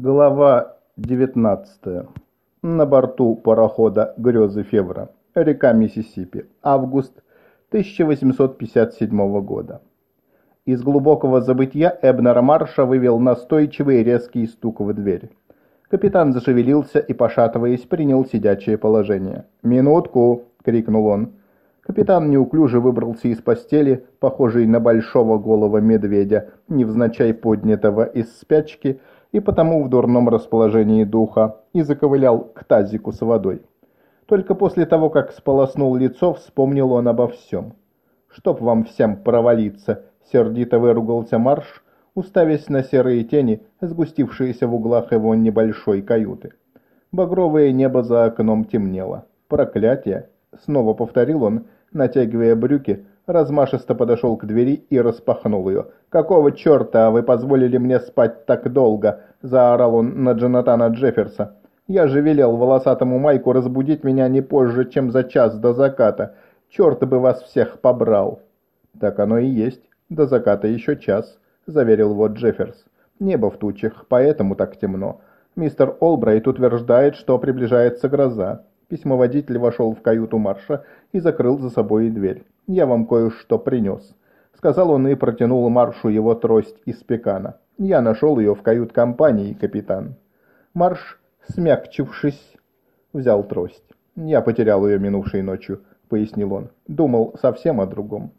Глава 19. На борту парохода «Грезы Февра», река Миссисипи, август 1857 года. Из глубокого забытья Эбнера Марша вывел настойчивый резкий стук в дверь. Капитан зашевелился и, пошатываясь, принял сидячее положение. «Минутку!» — крикнул он. Капитан неуклюже выбрался из постели, похожей на большого голого медведя, невзначай поднятого из спячки, и потому в дурном расположении духа, и заковылял к тазику с водой. Только после того, как сполоснул лицо, вспомнил он обо всем. «Чтоб вам всем провалиться!» — сердито выругался Марш, уставясь на серые тени, сгустившиеся в углах его небольшой каюты. Багровое небо за окном темнело. «Проклятие!» — снова повторил он, натягивая брюки, размашисто подошел к двери и распахнул ее. «Какого черта вы позволили мне спать так долго?» – заорал он на Джонатана Джефферса. «Я же велел волосатому Майку разбудить меня не позже, чем за час до заката. Черт бы вас всех побрал!» «Так оно и есть. До заката еще час», – заверил вот Джефферс. «Небо в тучах, поэтому так темно. Мистер Олбрайт утверждает, что приближается гроза. Письмоводитель вошел в каюту Марша и закрыл за собой дверь. «Я вам кое-что принес», — сказал он и протянул Маршу его трость из пекана. «Я нашел ее в кают-компании, капитан». Марш, смягчившись, взял трость. «Я потерял ее минувшей ночью», — пояснил он. «Думал совсем о другом».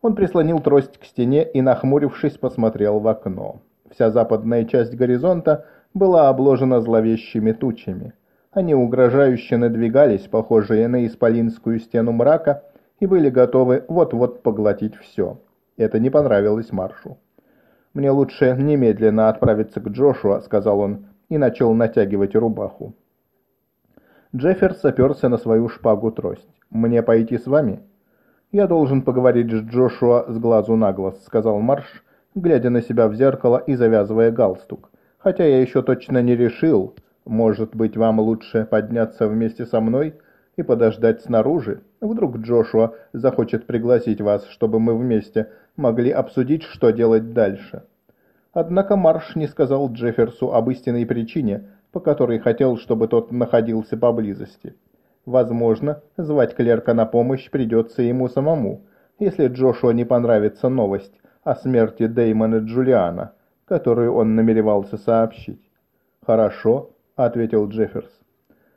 Он прислонил трость к стене и, нахмурившись, посмотрел в окно. Вся западная часть горизонта была обложена зловещими тучами. Они угрожающе надвигались, похожие на исполинскую стену мрака, и были готовы вот-вот поглотить все. Это не понравилось Маршу. «Мне лучше немедленно отправиться к Джошуа», — сказал он, и начал натягивать рубаху. Джефферс оперся на свою шпагу-трость. «Мне пойти с вами?» «Я должен поговорить с Джошуа с глазу на глаз», — сказал Марш, глядя на себя в зеркало и завязывая галстук. «Хотя я еще точно не решил, может быть, вам лучше подняться вместе со мной и подождать снаружи? Вдруг Джошуа захочет пригласить вас, чтобы мы вместе могли обсудить, что делать дальше». Однако Марш не сказал Джефферсу об истинной причине, по которой хотел, чтобы тот находился поблизости. Возможно, звать клерка на помощь придется ему самому, если Джошуа не понравится новость о смерти Дэймона Джулиана, которую он намеревался сообщить. «Хорошо», — ответил Джефферс.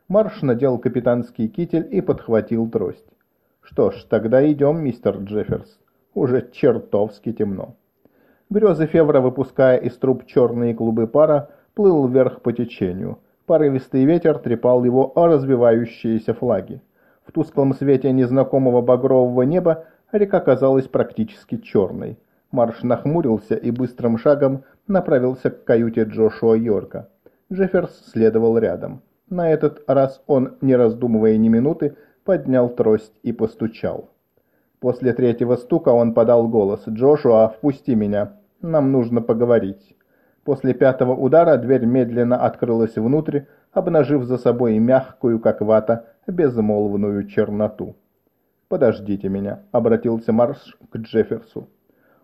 Марш надел капитанский китель и подхватил трость. «Что ж, тогда идем, мистер Джефферс. Уже чертовски темно». Грезы Февра, выпуская из труб черные клубы пара, плыл вверх по течению. Порывистый ветер трепал его о развивающиеся флаги. В тусклом свете незнакомого багрового неба река казалась практически черной. Марш нахмурился и быстрым шагом направился к каюте Джошуа Йорка. Джефферс следовал рядом. На этот раз он, не раздумывая ни минуты, поднял трость и постучал. После третьего стука он подал голос. «Джошуа, впусти меня. Нам нужно поговорить». После пятого удара дверь медленно открылась внутрь, обнажив за собой мягкую, как вата, безмолвную черноту. «Подождите меня», — обратился Марш к Джефферсу.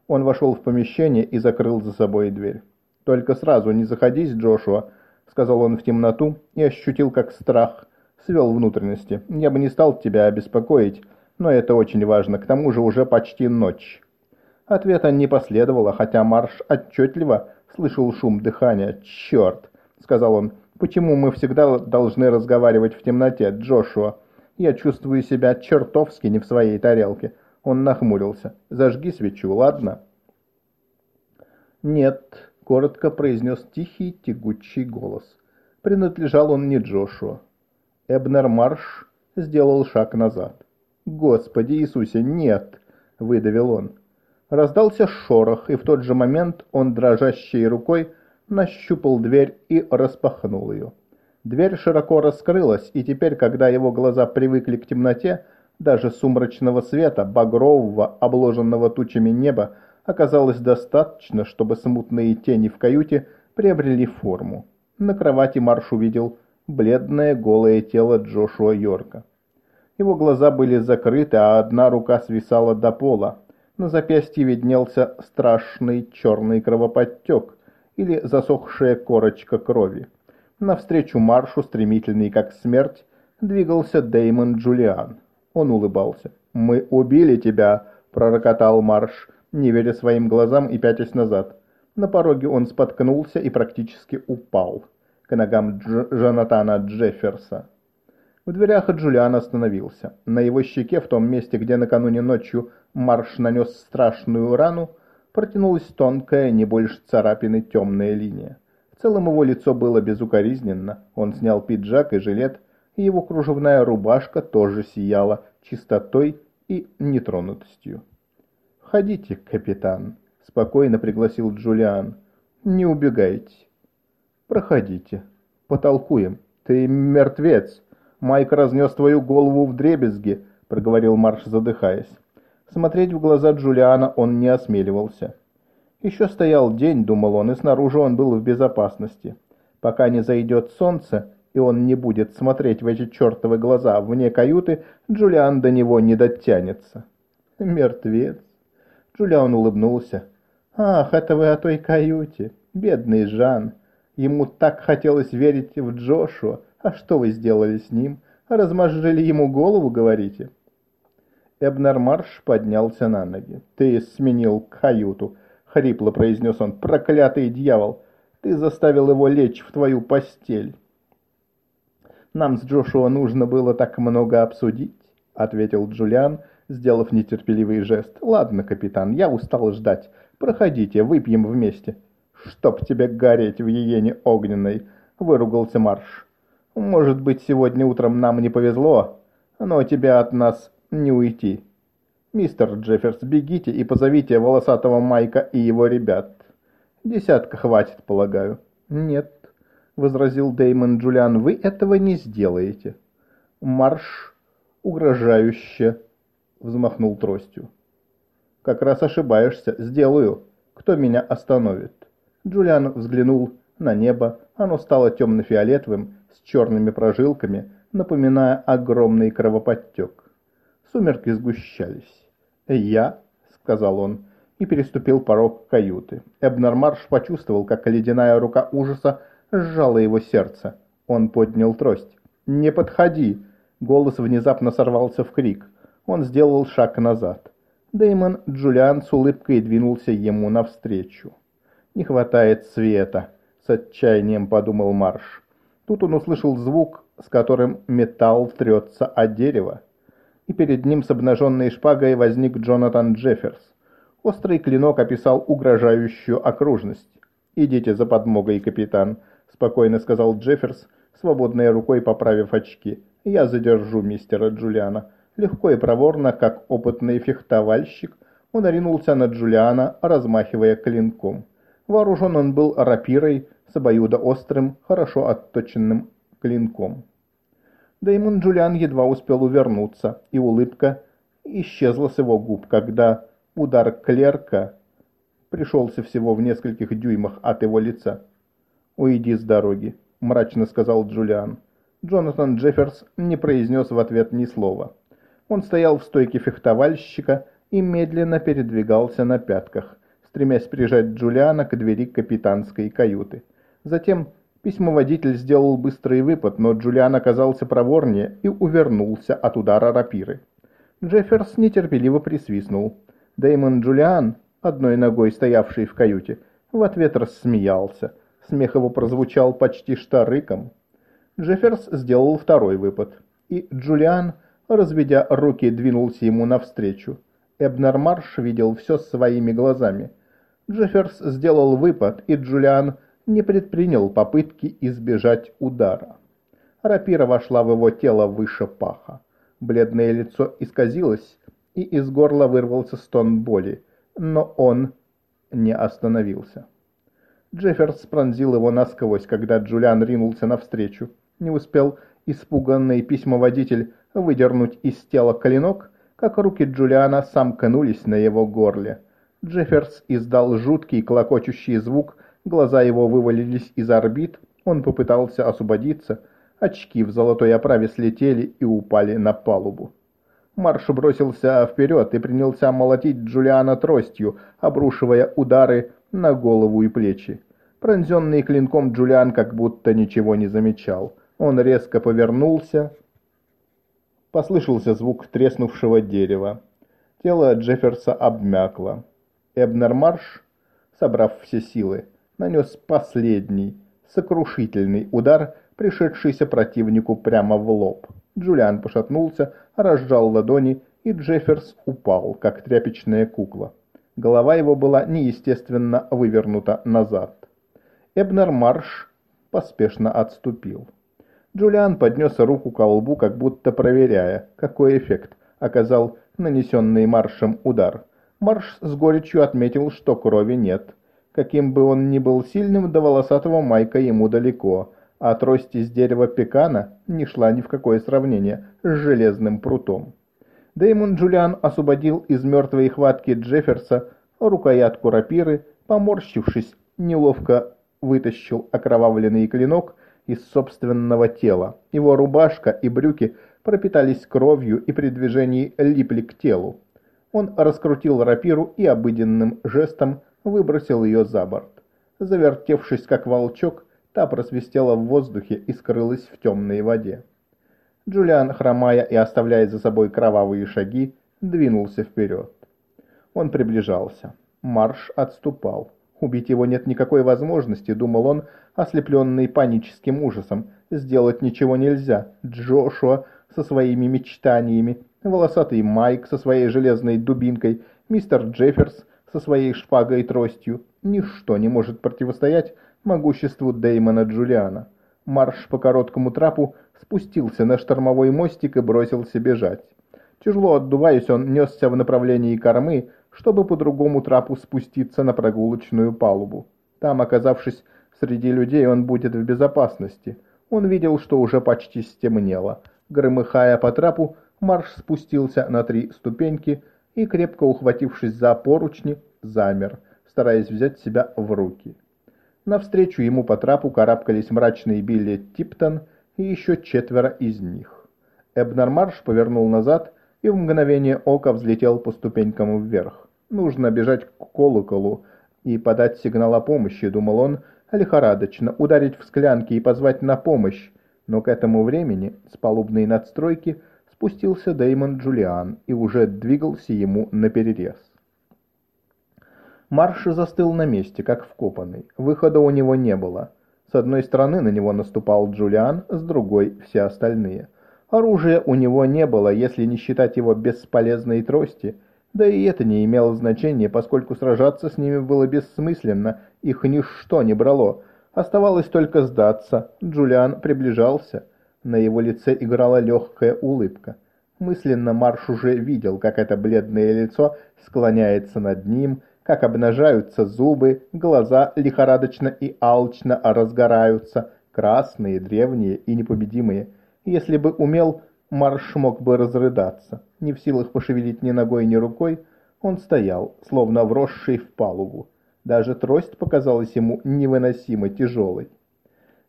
Он вошел в помещение и закрыл за собой дверь. «Только сразу не заходись, Джошуа», — сказал он в темноту и ощутил, как страх свел внутренности. «Я бы не стал тебя обеспокоить, но это очень важно, к тому же уже почти ночь». Ответа не последовало, хотя Марш отчетливо слышал шум дыхания. «Черт!» — сказал он. «Почему мы всегда должны разговаривать в темноте, Джошуа? Я чувствую себя чертовски не в своей тарелке». Он нахмурился. «Зажги свечу, ладно?» «Нет», — коротко произнес тихий тягучий голос. Принадлежал он не Джошуа. Эбнер Марш сделал шаг назад. «Господи Иисусе, нет!» — выдавил он. Раздался шорох, и в тот же момент он дрожащей рукой нащупал дверь и распахнул ее. Дверь широко раскрылась, и теперь, когда его глаза привыкли к темноте, даже сумрачного света, багрового, обложенного тучами неба, оказалось достаточно, чтобы смутные тени в каюте приобрели форму. На кровати Марш увидел бледное голое тело Джошуа Йорка. Его глаза были закрыты, а одна рука свисала до пола. На запястье виднелся страшный черный кровоподтек, или засохшая корочка крови. Навстречу маршу, стремительный как смерть, двигался Деймон Джулиан. Он улыбался. «Мы убили тебя!» — пророкотал марш, не веря своим глазам и пятясь назад. На пороге он споткнулся и практически упал к ногам Дж Джонатана Джефферса. В дверях Джулиан остановился. На его щеке, в том месте, где накануне ночью Марш нанес страшную рану, протянулась тонкая, не больше царапины, темная линия. В целом его лицо было безукоризненно. Он снял пиджак и жилет, и его кружевная рубашка тоже сияла чистотой и нетронутостью. «Входите, капитан», — спокойно пригласил Джулиан. «Не убегайте. Проходите. Потолкуем. Ты мертвец. Майк разнес твою голову в дребезги», — проговорил Марш, задыхаясь. Смотреть в глаза Джулиана он не осмеливался. Еще стоял день, думал он, и снаружи он был в безопасности. Пока не зайдет солнце, и он не будет смотреть в эти чертовы глаза вне каюты, Джулиан до него не дотянется. Мертвец. Джулиан улыбнулся. «Ах, это вы о той каюте. Бедный Жан. Ему так хотелось верить в Джошуа. А что вы сделали с ним? Размозжили ему голову, говорите?» Эбнер Марш поднялся на ноги. «Ты сменил каюту», — хрипло произнес он. «Проклятый дьявол! Ты заставил его лечь в твою постель!» «Нам с Джошуа нужно было так много обсудить», — ответил Джулиан, сделав нетерпеливый жест. «Ладно, капитан, я устал ждать. Проходите, выпьем вместе». «Чтоб тебе гореть в иене огненной», — выругался Марш. «Может быть, сегодня утром нам не повезло, но тебя от нас не уйти. Мистер Джефферс, бегите и позовите волосатого Майка и его ребят. Десятка хватит, полагаю». «Нет», — возразил Деймон Джулиан, — «вы этого не сделаете». Марш угрожающе взмахнул тростью. «Как раз ошибаешься. Сделаю. Кто меня остановит?» Джулиан взглянул на небо. Оно стало темно-фиолетовым, с черными прожилками, напоминая огромный кровоподтек. Сумерки сгущались. «Я», — сказал он, и переступил порог каюты. Эбнер почувствовал, как ледяная рука ужаса сжало его сердце. Он поднял трость. «Не подходи!» Голос внезапно сорвался в крик. Он сделал шаг назад. Дэймон Джулиан с улыбкой двинулся ему навстречу. «Не хватает света», — с отчаянием подумал Марш. Тут он услышал звук, с которым металл трется о дерево. И перед ним с обнаженной шпагой возник Джонатан Джефферс. Острый клинок описал угрожающую окружность. «Идите за подмогой, капитан», — спокойно сказал Джефферс, свободной рукой поправив очки. «Я задержу мистера Джулиана». Легко и проворно, как опытный фехтовальщик, он оринулся на Джулиана, размахивая клинком. Вооружен он был рапирой с обоюдоострым, хорошо отточенным клинком. Дэймон Джулиан едва успел увернуться, и улыбка исчезла с его губ, когда удар клерка пришелся всего в нескольких дюймах от его лица. «Уйди с дороги», — мрачно сказал Джулиан. Джонатан Джефферс не произнес в ответ ни слова. Он стоял в стойке фехтовальщика и медленно передвигался на пятках, стремясь прижать Джулиана к двери капитанской каюты. Затем письмоводитель сделал быстрый выпад, но Джулиан оказался проворнее и увернулся от удара рапиры. Джефферс нетерпеливо присвистнул. Дэймон Джулиан, одной ногой стоявший в каюте, в ответ рассмеялся – Смех его прозвучал почти что. Джефферс сделал второй выпад, и Джулиан, разведя руки, двинулся ему навстречу. Эбнер Марш видел все своими глазами. Джефферс сделал выпад, и Джулиан не предпринял попытки избежать удара. Рапира вошла в его тело выше паха. Бледное лицо исказилось, и из горла вырвался стон боли, но он не остановился. Джефферс пронзил его насквозь, когда Джулиан ринулся навстречу. Не успел испуганный письмоводитель выдернуть из тела клинок, как руки Джулиана сомкнулись на его горле. Джефферс издал жуткий клокочущий звук, глаза его вывалились из орбит, он попытался освободиться, очки в золотой оправе слетели и упали на палубу. Марш бросился вперед и принялся молотить Джулиана тростью, обрушивая удары на голову и плечи. Пронзенный клинком Джулиан как будто ничего не замечал. Он резко повернулся. Послышался звук треснувшего дерева. Тело Джефферса обмякло. Эбнер Марш, собрав все силы, нанес последний, сокрушительный удар, пришедшийся противнику прямо в лоб. Джулиан пошатнулся, разжал ладони, и Джефферс упал, как тряпичная кукла. Голова его была неестественно вывернута назад. Эбнер Марш поспешно отступил. Джулиан поднес руку к лбу, как будто проверяя, какой эффект оказал нанесенный Маршем удар. Марш с горечью отметил, что крови нет. Каким бы он ни был сильным, до волосатого майка ему далеко, а трость из дерева пекана не шла ни в какое сравнение с железным прутом. Дэймон Джулиан освободил из мертвой хватки Джефферса рукоятку рапиры, поморщившись, неловко вытащил окровавленный клинок из собственного тела. Его рубашка и брюки пропитались кровью и при движении липли к телу. Он раскрутил рапиру и обыденным жестом выбросил ее за борт. Завертевшись как волчок, та просвистела в воздухе и скрылась в темной воде. Джулиан, хромая и оставляя за собой кровавые шаги, двинулся вперед. Он приближался. Марш отступал. Убить его нет никакой возможности, думал он, ослепленный паническим ужасом. Сделать ничего нельзя. Джошуа со своими мечтаниями, волосатый Майк со своей железной дубинкой, мистер Джефферс со своей шпагой и тростью. Ничто не может противостоять могуществу Дэймона Джулиана. Марш по короткому трапу спустился на штормовой мостик и бросился бежать. Тяжело отдуваясь, он несся в направлении кормы, чтобы по другому трапу спуститься на прогулочную палубу. Там, оказавшись среди людей, он будет в безопасности. Он видел, что уже почти стемнело. Громыхая по трапу, Марш спустился на три ступеньки и, крепко ухватившись за поручни, замер, стараясь взять себя в руки. Навстречу ему по трапу карабкались мрачные Билли Типтон и еще четверо из них. Эбнер Марш повернул назад и в мгновение ока взлетел по ступенькам вверх. Нужно бежать к колоколу и подать сигнал о помощи, думал он, лихорадочно ударить в склянки и позвать на помощь, но к этому времени с палубной надстройки спустился Дэймон Джулиан и уже двигался ему наперерез. Марш застыл на месте, как вкопанный. Выхода у него не было. С одной стороны на него наступал Джулиан, с другой — все остальные. Оружия у него не было, если не считать его бесполезной трости, да и это не имело значения, поскольку сражаться с ними было бессмысленно, их ничто не брало. Оставалось только сдаться. Джулиан приближался. На его лице играла легкая улыбка. Мысленно Марш уже видел, как это бледное лицо склоняется над ним, как обнажаются зубы, глаза лихорадочно и алчно разгораются, красные, древние и непобедимые. Если бы умел, Марш мог бы разрыдаться. Не в силах пошевелить ни ногой, ни рукой, он стоял, словно вросший в палубу. Даже трость показалась ему невыносимо тяжелой.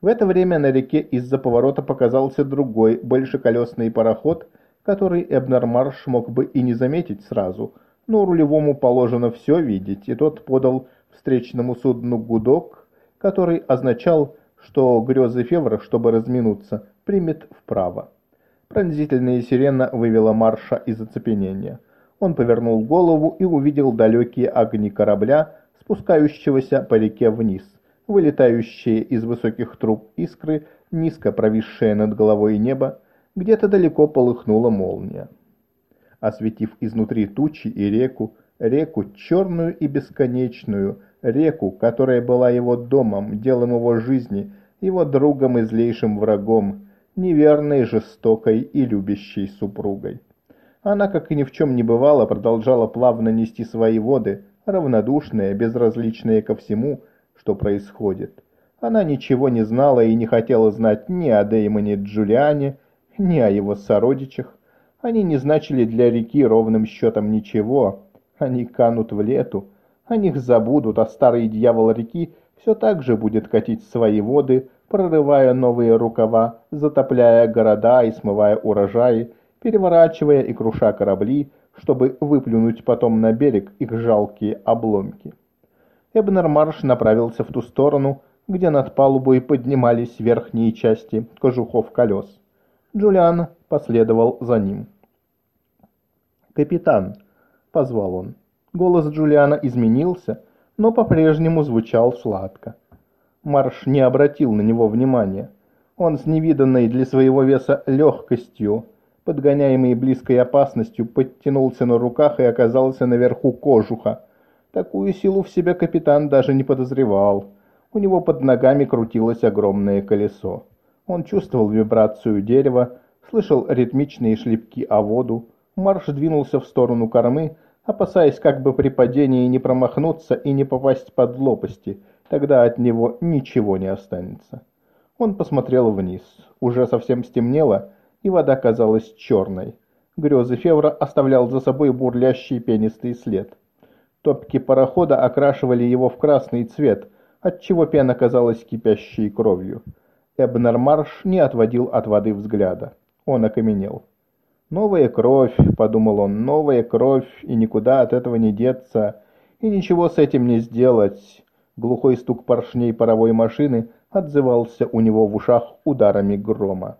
В это время на реке из-за поворота показался другой, большеколесный пароход, который Эбнер Марш мог бы и не заметить сразу – но рулевому положено все видеть, и тот подал встречному судну гудок, который означал, что грезы Февра, чтобы разминуться, примет вправо. Пронзительная сирена вывела Марша из оцепенения. Он повернул голову и увидел далекие огни корабля, спускающегося по реке вниз, вылетающие из высоких труб искры, низко провисшее над головой небо, где-то далеко полыхнула молния осветив изнутри тучи и реку, реку черную и бесконечную, реку, которая была его домом, делом его жизни, его другом и злейшим врагом, неверной, жестокой и любящей супругой. Она, как и ни в чем не бывало, продолжала плавно нести свои воды, равнодушная, безразличная ко всему, что происходит. Она ничего не знала и не хотела знать ни о Деймоне Джулиане, ни о его сородичах, они не значили для реки ровным счетом ничего. Они канут в лету. О них забудут, а старый дьявол реки все так же будет катить свои воды, прорывая новые рукава, затопляя города и смывая урожаи, переворачивая и круша корабли, чтобы выплюнуть потом на берег их жалкие обломки. Эбнер Марш направился в ту сторону, где над палубой поднимались верхние части кожухов колес. Джулиан последовал за ним. «Капитан!» — позвал он. Голос Джулиана изменился, но по-прежнему звучал сладко. Марш не обратил на него внимания. Он с невиданной для своего веса легкостью, подгоняемый близкой опасностью, подтянулся на руках и оказался наверху кожуха. Такую силу в себе капитан даже не подозревал. У него под ногами крутилось огромное колесо. Он чувствовал вибрацию дерева, слышал ритмичные шлепки о воду. Марш двинулся в сторону кормы, опасаясь как бы при падении не промахнуться и не попасть под лопасти, тогда от него ничего не останется. Он посмотрел вниз. Уже совсем стемнело, и вода казалась черной. Грезы Февра оставлял за собой бурлящий пенистый след. Топки парохода окрашивали его в красный цвет, отчего пена казалась кипящей кровью. Эбнер Марш не отводил от воды взгляда. Он окаменел. «Новая кровь», — подумал он, — «новая кровь, и никуда от этого не деться, и ничего с этим не сделать». Глухой стук поршней паровой машины отзывался у него в ушах ударами грома.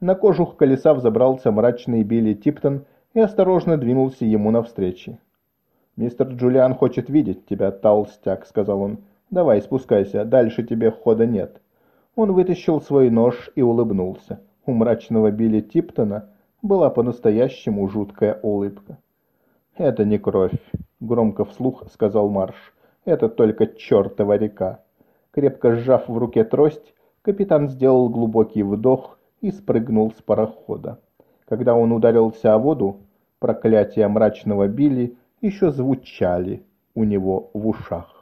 На кожух колеса взобрался мрачный Билли Типтон и осторожно двинулся ему навстречу. «Мистер Джулиан хочет видеть тебя, толстяк», — сказал он. Давай, спускайся, дальше тебе хода нет». Он вытащил свой нож и улыбнулся. У мрачного Билли Типтона была по-настоящему жуткая улыбка. «Это не кровь», — громко вслух сказал Марш. «Это только чертова река». Крепко сжав в руке трость, капитан сделал глубокий вдох и спрыгнул с парохода. Когда он ударился о воду, проклятия мрачного Билли еще звучали у него в ушах.